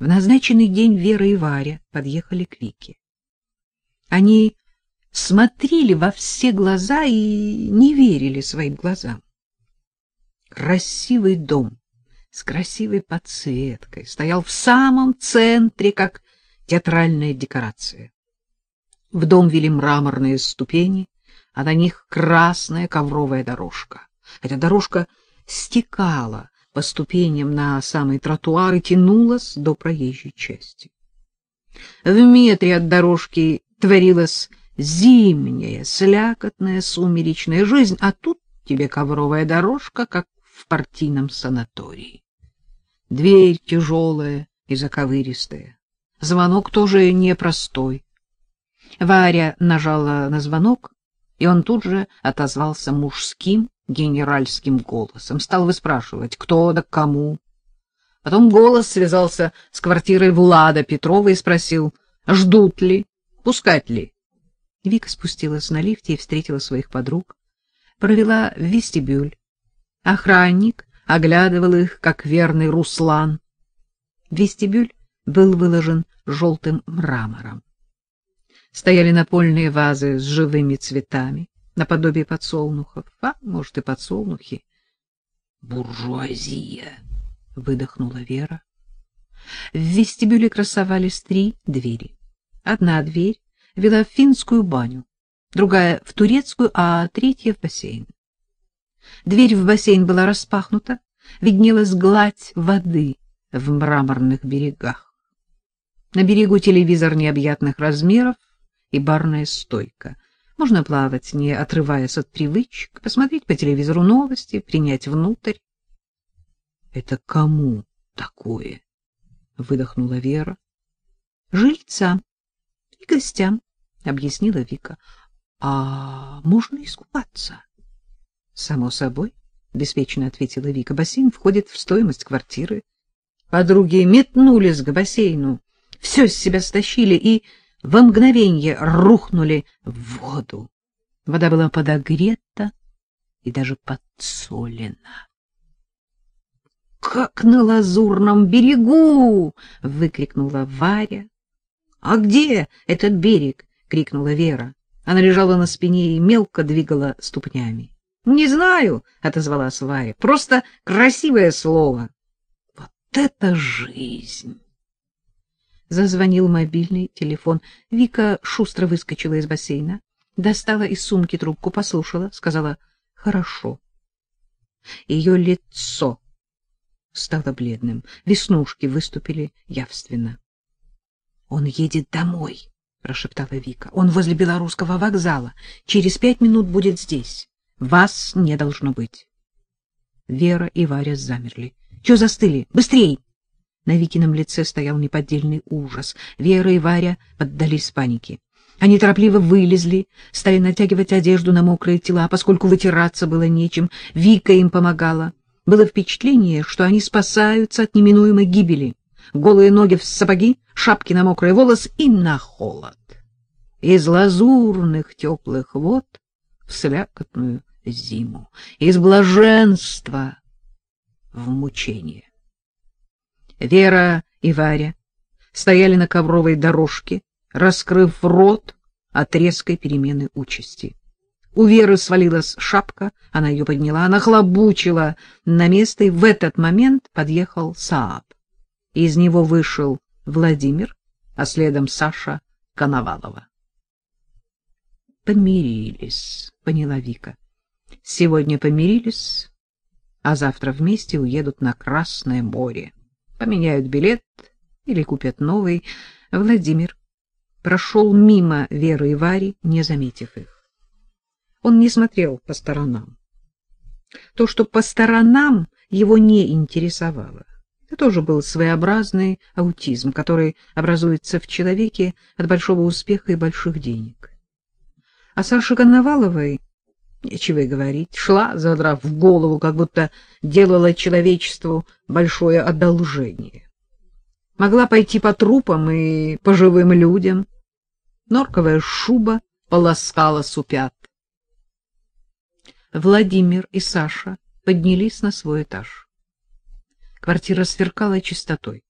В назначенный день Вера и Варя подъехали к Вике. Они смотрели во все глаза и не верили своим глазам. Красивый дом с красивой подсветкой стоял в самом центре, как театральная декорация. В дом вели мраморные ступени, а на них красная ковровая дорожка. Эта дорожка стекала по ступеням на самый тротуар и тянулась до проезжей части. В метре от дорожки творилась зимняя, слякотная, сумеречная жизнь, а тут тебе ковровая дорожка, как в партийном санатории. Дверь тяжелая и заковыристая. Звонок тоже непростой. Варя нажала на звонок, и он тут же отозвался мужским генеральским голосом. Стал выспрашивать, кто да кому. Потом голос связался с квартирой Влада Петрова и спросил, ждут ли, пускать ли. Вика спустилась на лифте и встретила своих подруг. Провела в вестибюль. Охранник оглядывал их, как верный Руслан. Вестибюль был выложен желтым мрамором. Стояли напольные вазы с живыми цветами, наподобие подсолнухов, а может и подсолнухи. Буржуазия, выдохнула Вера. В вестибюле красовались три двери. Одна дверь вела в финскую баню, другая в турецкую, а третья в бассейн. Дверь в бассейн была распахнута, виднелась гладь воды в мраморных берегах. На берегу телевизор необъятных размеров и барная стойка. Можно плавать, не отрываясь от привычек, посмотреть по телевизору новости, принять внутрь. — Это кому такое? — выдохнула Вера. — Жильцам и гостям, — объяснила Вика. — А можно искупаться? — Само собой, — беспечно ответила Вика. — Бассейн входит в стоимость квартиры. Подруги метнулись к бассейну, все с себя стащили и в мгновение рухнули в воду. Вода была подогрета и даже подсолена. — Как на лазурном берегу! — выкрикнула Варя. — А где этот берег? — крикнула Вера. Она лежала на спине и мелко двигала ступнями. — Не знаю, — отозвалась Варя, — просто красивое слово. — Вот это жизнь! Зазвонил мобильный телефон. Вика шустро выскочила из бассейна, достала из сумки трубку, послушала, сказала «хорошо». Ее лицо стало бледным, веснушки выступили явственно. «Он едет домой», — прошептала Вика. «Он возле белорусского вокзала. Через пять минут будет здесь. Вас не должно быть». Вера и Варя замерли. «Чего застыли? Быстрей!» На Викином лице стоял неподдельный ужас. Вера и Варя поддались панике. Они торопливо вылезли, стали натягивать одежду на мокрые тела, поскольку вытираться было нечем. Вика им помогала. Было впечатление, что они спасаются от неминуемой гибели. Голые ноги в сапоги, шапки на мокрый волос и на холод. Из лазурных теплых вод в слякотную зиму, из блаженства в мучение. Вера и Варя стояли на ковровой дорожке, раскрыв рот от резкой перемены участи. У Веры свалилась шапка, она ее подняла, она хлобучила на место, и в этот момент подъехал Сааб. Из него вышел Владимир, а следом Саша Коновалова. Помирились, поняла Вика. Сегодня помирились, а завтра вместе уедут на Красное море поменяют билет или купят новый. Владимир прошел мимо Веры и Вари, не заметив их. Он не смотрел по сторонам. То, что по сторонам, его не интересовало. Это тоже был своеобразный аутизм, который образуется в человеке от большого успеха и больших денег. А Саше Коноваловой Нечего и говорить, шла, задрав голову, как будто делала человечеству большое одолжение. Могла пойти по трупам и по живым людям. Норковая шуба полоскала супят. Владимир и Саша поднялись на свой этаж. Квартира сверкала чистотой.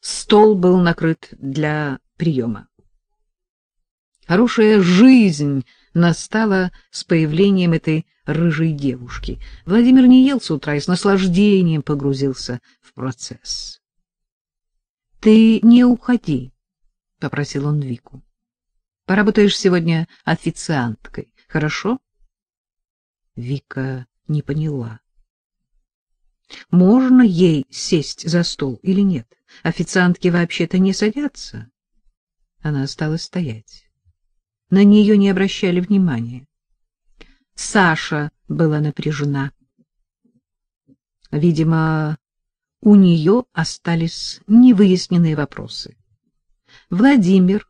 Стол был накрыт для приема. Хорошая жизнь настала с появлением этой рыжей девушки. Владимир не ел с утра и с наслаждением погрузился в процесс. — Ты не уходи, — попросил он Вику. — Поработаешь сегодня официанткой, хорошо? Вика не поняла. Можно ей сесть за стол или нет? Официантки вообще-то не садятся. Она осталась стоять. На нее не обращали внимания. Саша была напряжена. Видимо, у нее остались невыясненные вопросы. Владимир,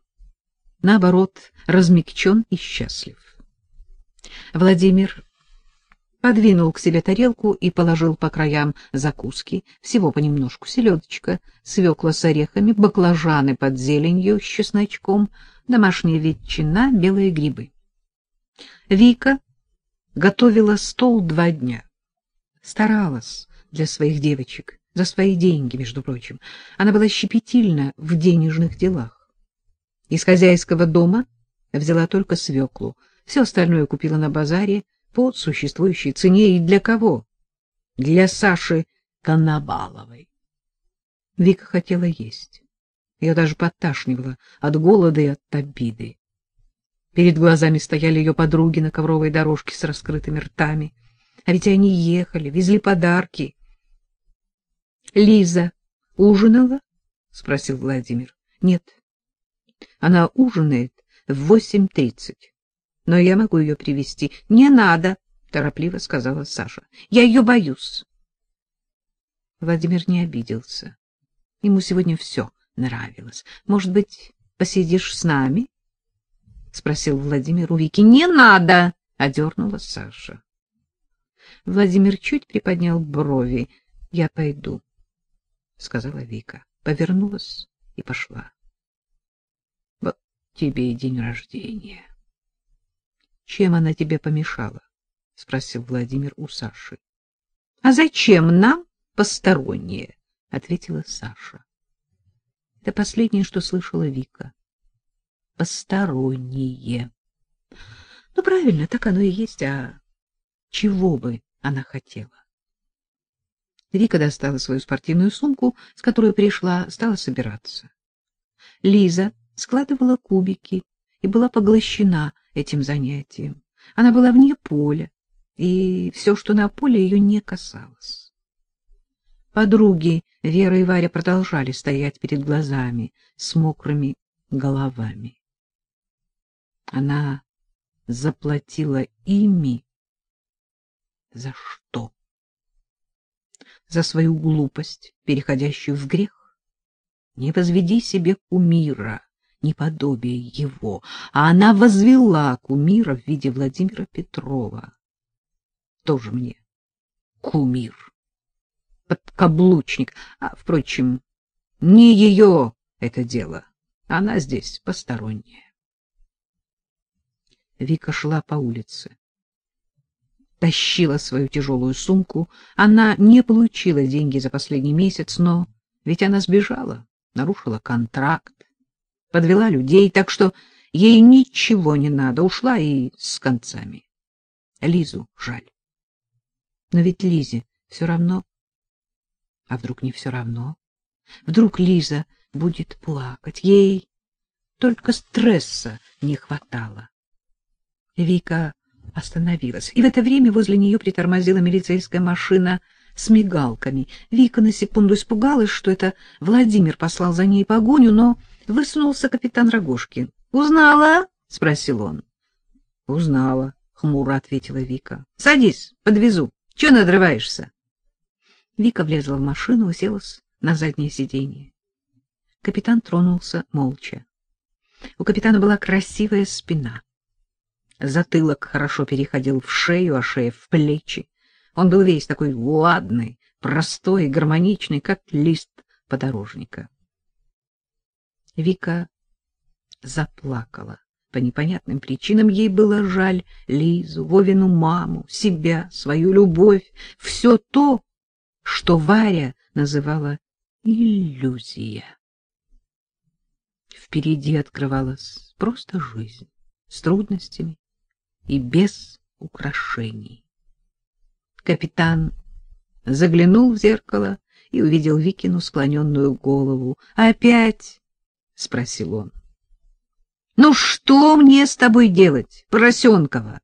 наоборот, размягчен и счастлив. Владимир подвинул к себе тарелку и положил по краям закуски, всего понемножку селедочка, свекла с орехами, баклажаны под зеленью с чесночком, домашняя ветчина, белые грибы. Вика готовила стол два дня. Старалась для своих девочек, за свои деньги, между прочим. Она была щепетильна в денежных делах. Из хозяйского дома взяла только свеклу, все остальное купила на базаре, по существующей цене и для кого? Для Саши Коноваловой. Вика хотела есть. Ее даже подташнивало от голода и от обиды. Перед глазами стояли ее подруги на ковровой дорожке с раскрытыми ртами. А ведь они ехали, везли подарки. — Лиза ужинала? — спросил Владимир. — Нет. Она ужинает в восемь тридцать но я могу ее привести. Не надо, торопливо сказала Саша. Я ее боюсь. Владимир не обиделся. Ему сегодня все нравилось. Может быть, посидишь с нами? спросил Владимир у Вики. Не надо, одернула Саша. Владимир чуть приподнял брови. Я пойду, сказала Вика. Повернулась и пошла. Вот тебе и день рождения. Чем она тебе помешала? — спросил Владимир у Саши. — А зачем нам посторонние? — ответила Саша. Это последнее, что слышала Вика. Посторонние. Ну, правильно, так оно и есть, а чего бы она хотела? Вика достала свою спортивную сумку, с которой пришла, стала собираться. Лиза складывала кубики и была поглощена этим занятием. Она была вне поля, и все, что на поле, ее не касалось. Подруги Вера и Варя продолжали стоять перед глазами с мокрыми головами. Она заплатила ими за что? За свою глупость, переходящую в грех? Не возведи себе кумира не подобие его, а она возвела кумира в виде Владимира Петрова. Тоже мне кумир, подкаблучник, а, впрочем, не ее это дело, она здесь посторонняя. Вика шла по улице. Тащила свою тяжелую сумку. Она не получила деньги за последний месяц, но ведь она сбежала, нарушила контракт подвела людей, так что ей ничего не надо, ушла и с концами. Лизу жаль. Но ведь Лизе все равно. А вдруг не все равно? Вдруг Лиза будет плакать. Ей только стресса не хватало. Вика остановилась, и в это время возле нее притормозила милицейская машина с мигалками. Вика на секунду испугалась, что это Владимир послал за ней погоню, но высунулся капитан Рогожкин. — Узнала? — спросил он. — Узнала, — хмуро ответила Вика. — Садись, подвезу. Чего надрываешься? Вика влезла в машину, уселась на заднее сиденье. Капитан тронулся молча. У капитана была красивая спина. Затылок хорошо переходил в шею, а шея в плечи. Он был весь такой ладный, простой и гармоничный, как лист подорожника. Вика заплакала. По непонятным причинам ей было жаль Лизу, Вовину маму, себя, свою любовь, все то, что Варя называла иллюзия. Впереди открывалась просто жизнь с трудностями и без украшений. Капитан заглянул в зеркало и увидел Викину склоненную голову. «Опять?» — спросил он. «Ну что мне с тобой делать, Поросенкова?»